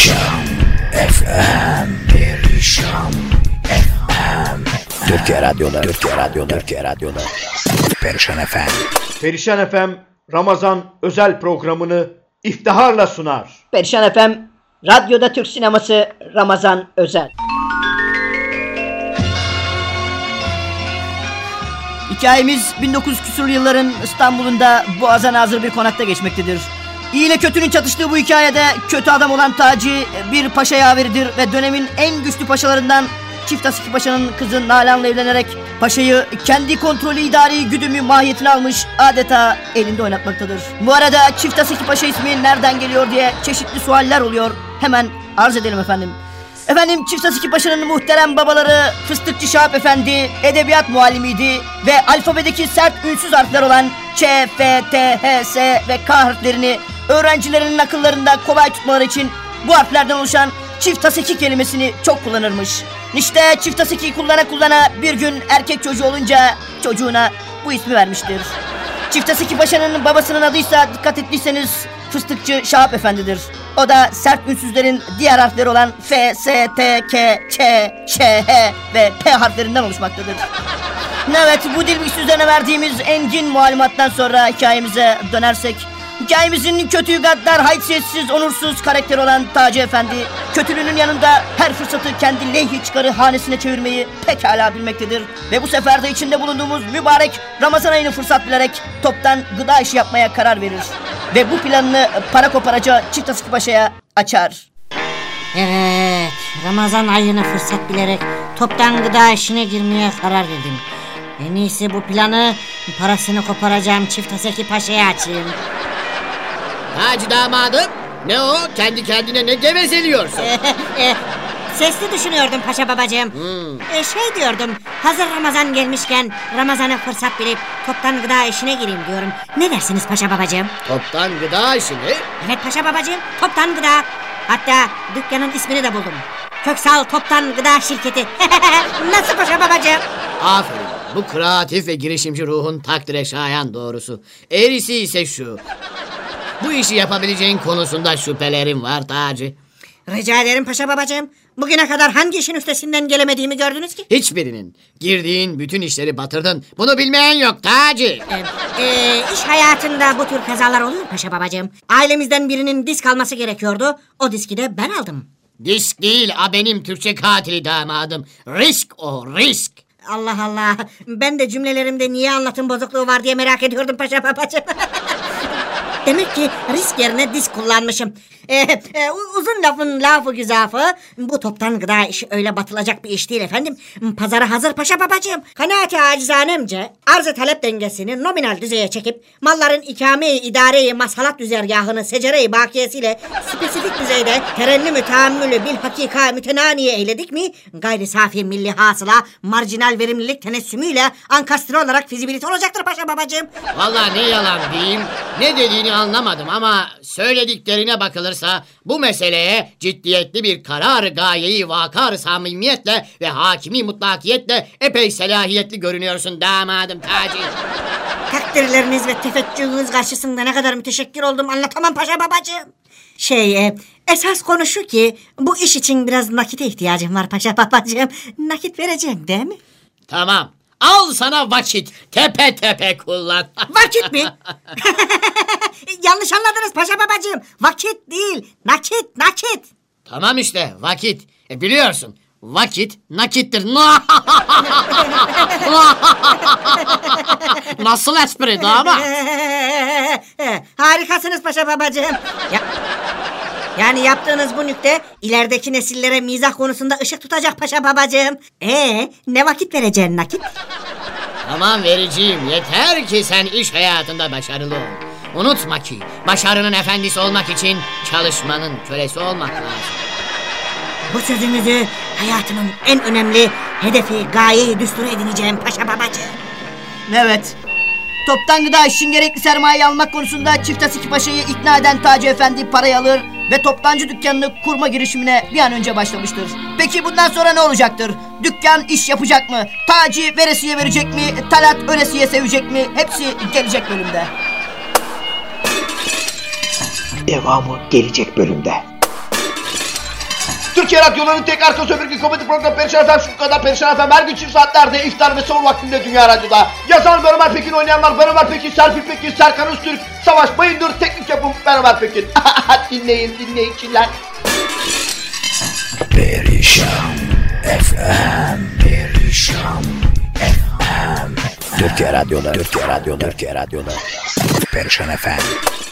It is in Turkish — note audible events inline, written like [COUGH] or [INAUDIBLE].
Perişan. FM Perişan. FM Türkiye Radyo'da. Türkiye Radyo'da. Türkiye Radyo'da. Perişan FM Perişan FM Ramazan özel programını iftiharla sunar. Perişan FM Radyoda Türk Sineması Ramazan Özel. Hikayemiz 1900 küsurlu yılların İstanbul'unda Boğaz'a nazır bir konakta geçmektedir. İyi ile kötünün çatıştığı bu hikayede kötü adam olan Taci bir paşa yaveridir ve dönemin en güçlü paşalarından Çift Asiki Paşa'nın kızı Nalan'la evlenerek paşayı kendi kontrolü idari güdümü mahiyetine almış adeta elinde oynatmaktadır. Bu arada Çift Asiki Paşa ismi nereden geliyor diye çeşitli sualler oluyor. Hemen arz edelim efendim. Efendim Çift Asiki Paşa'nın muhterem babaları Fıstıkçı Şahap Efendi edebiyat muallimiydi ve alfabedeki sert ünsüz harfler olan Ç, F, T, H, S ve K harflerini öğrencilerinin akıllarında kolay tutmaları için bu harflerden oluşan çift asiki kelimesini çok kullanırmış. İşte çift asiki kullana kullana bir gün erkek çocuğu olunca çocuğuna bu ismi vermiştir. Çift asiki paşanın babasının adıysa dikkat ettiyseniz fıstıkçı Şahap Efendi'dir. O da sert ünsüzlerin diğer harfleri olan F, S, T, K, Ç, Ş, H ve P harflerinden oluşmaktadır. Evet bu dil bilgisi verdiğimiz engin malumattan sonra hikayemize dönersek Hikayemizin kötü gaddar, haysiyetsiz, onursuz karakteri olan Taci Efendi kötülüğünün yanında her fırsatı kendi lehhi çıkarı hanesine çevirmeyi pekala bilmektedir. Ve bu sefer de içinde bulunduğumuz mübarek Ramazan ayını fırsat bilerek toptan gıda işi yapmaya karar verir. Ve bu planını para koparaca Çift Paşa'ya açar. Evet, Ramazan ayını fırsat bilerek toptan gıda işine girmeye karar verdim. En iyisi bu planı parasını koparacağım çift Aseki Paşa'ya açayım. Hacı damadım. Ne o? Kendi kendine ne gevezeliyorsun? e, sesli düşünüyordum paşa babacığım. Hmm. E, şey diyordum, hazır Ramazan gelmişken Ramazan'a fırsat bilip toptan gıda işine gireyim diyorum. Ne dersiniz paşa babacığım? Toptan gıda işini? Evet paşa babacığım, toptan gıda. Hatta dükkanın ismini de buldum. Köksal Toptan Gıda Şirketi. [LAUGHS] Nasıl paşa babacığım? Aferin. Bu kreatif ve girişimci ruhun takdire şayan doğrusu. Eğrisi ise şu. Bu işi yapabileceğin konusunda şüphelerim var Taci. Rica ederim paşa babacığım. Bugüne kadar hangi işin üstesinden gelemediğimi gördünüz ki? Hiçbirinin. Girdiğin bütün işleri batırdın. Bunu bilmeyen yok Taci. Ee, e, iş hayatında bu tür kazalar oluyor paşa babacığım. Ailemizden birinin disk alması gerekiyordu. O diski de ben aldım. Disk değil, a benim Türkçe katili damadım. Risk o, risk. Allah Allah. Ben de cümlelerimde niye anlatım bozukluğu var diye merak ediyordum paşa babacığım. [LAUGHS] Demek ki risk yerine disk kullanmışım. Ee, e, uzun lafın lafı güzafı. Bu toptan gıda işi öyle batılacak bir iş değil efendim. Pazara hazır paşa babacığım. Kanaati acizanemce arz talep dengesini nominal düzeye çekip malların ikame-i idare-i masalat düzergahını secere-i bakiyesiyle spesifik düzeyde terennümü tahammülü bil hakika mütenaniye eyledik mi gayri safi milli hasıla marjinal verimlilik tenessümüyle ankastre olarak fizibilite olacaktır paşa babacığım. Vallahi ne yalan diyeyim ne dediğini anlamadım ama söylediklerine bakılırsa bu meseleye ciddiyetli bir karar gayeyi vakar samimiyetle ve hakimi mutlakiyetle epey selahiyetli görünüyorsun damadım Taci. Takdirleriniz ve tefekkürünüz karşısında ne kadar müteşekkir oldum anlatamam paşa babacığım. Şey, e, esas konu şu ki bu iş için biraz nakite ihtiyacım var paşa babacığım. Nakit vereceksin değil mi? Tamam al sana vakit tepe tepe kullan. [LAUGHS] Vakit mi? [LAUGHS] Yanlış anladınız paşa babacığım. Vakit değil, nakit, nakit. Tamam işte vakit. E, biliyorsun vakit nakittir. [LAUGHS] Nasıl espri damat? Harikasınız paşa babacığım. Ya, yani yaptığınız bu nükte ilerideki nesillere mizah konusunda ışık tutacak paşa babacığım. Ee, ne vakit vereceksin nakit? Tamam vereceğim. Yeter ki sen iş hayatında başarılı ol. Unutma ki başarının efendisi olmak için çalışmanın kölesi olmak lazım. Bu sözünüzü hayatımın en önemli hedefi, gayeyi düsturu edineceğim paşa babacığım. Evet. Toptan gıda için gerekli sermayeyi almak konusunda Çift Asiki Paşa'yı ikna eden Taci Efendi parayı alır ve toptancı dükkanını kurma girişimine bir an önce başlamıştır. Peki bundan sonra ne olacaktır? Dükkan iş yapacak mı? Taci veresiye verecek mi? Talat ölesiye sevecek mi? Hepsi gelecek bölümde. Devamı gelecek bölümde. Türkiye Radyoları'nın tek arka sömürge komedi programı Perişan Efem şu kadar Perişan Efem her gün çift saatlerde iftar ve son vaktinde Dünya Radyo'da. Yazan Ömer Pekin oynayanlar Ömer Pekin, Serpil Pekin, Serkan Öztürk, Savaş Bayındır, teknik yapım Ömer Pekin. [LAUGHS] dinleyin dinleyiciler. Perişan FM Perişan FM Türkiye Radyoları Türkiye Radyoları Türkiye Radyoları Perişan FM